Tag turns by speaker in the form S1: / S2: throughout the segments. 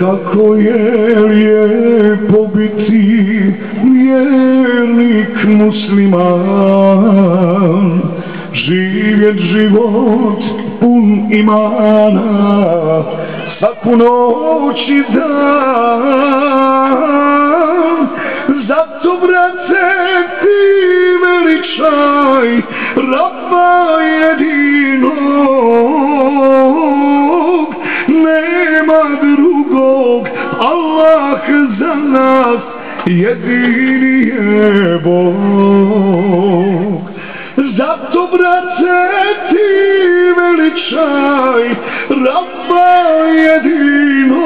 S1: Kako je lijepo biti vjernik musliman, živjet život pun imana, svaku noć i dan. Zato, brate, ti veličaj, Allah za nas jedini je Bog. Zato, brate, ti veličaj, Rabba jedinog,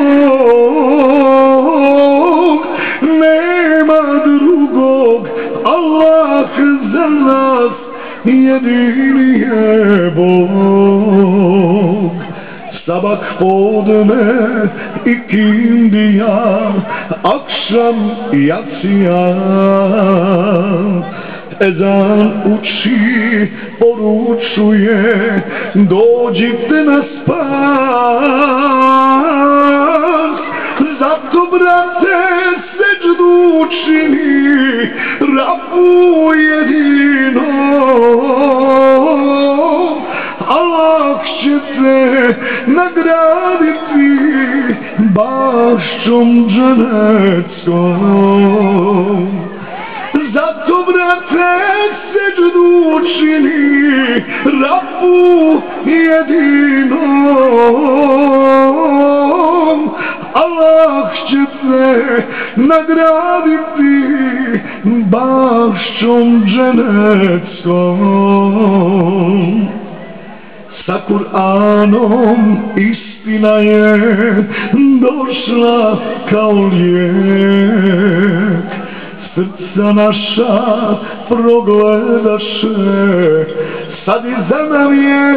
S1: nema drugog, Allah za nas jedini je Bog. Sabah podne ikindi ya akşam yatsıya. Ezan uči, poručuje, dođite na spas. Allah će te nagraditi bašćom dženecom. Zato, brate, seđdu učini rabu jedinom. Allah će te nagraditi bašćom dženecom. Sa Kur'anom istina je došla kao lijek. Srca naša progledaše, sad i za nam je.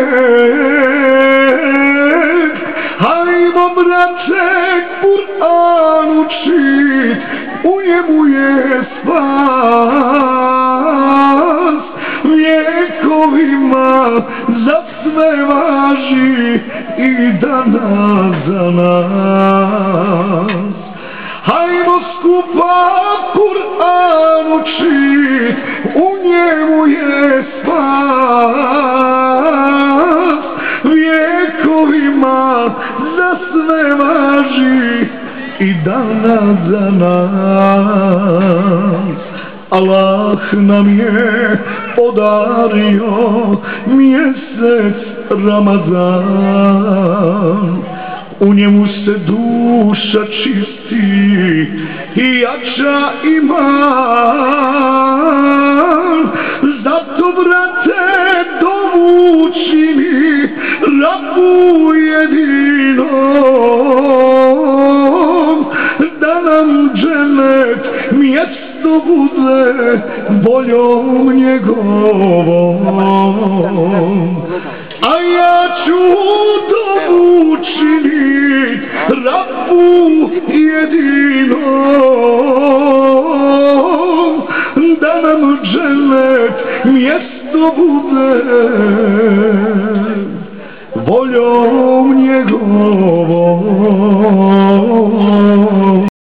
S1: Hajmo, braće, Kur'an učit, u njemu je spas. Vjekovima me važi i danas za nas. Hajmo skupa Kur'an uči, u njemu je spas. Vjekovima za sve važi i danas za nas. Allah nam je podario mjesec Ramazan. U njemu se duša čisti i jača iman. Zato, brate, dovu čini rabu jedinom. Da nam dženet što bude boljom njegovom. A ja ću dovu činit rabu jedinom. Da nam dželet mjesto bude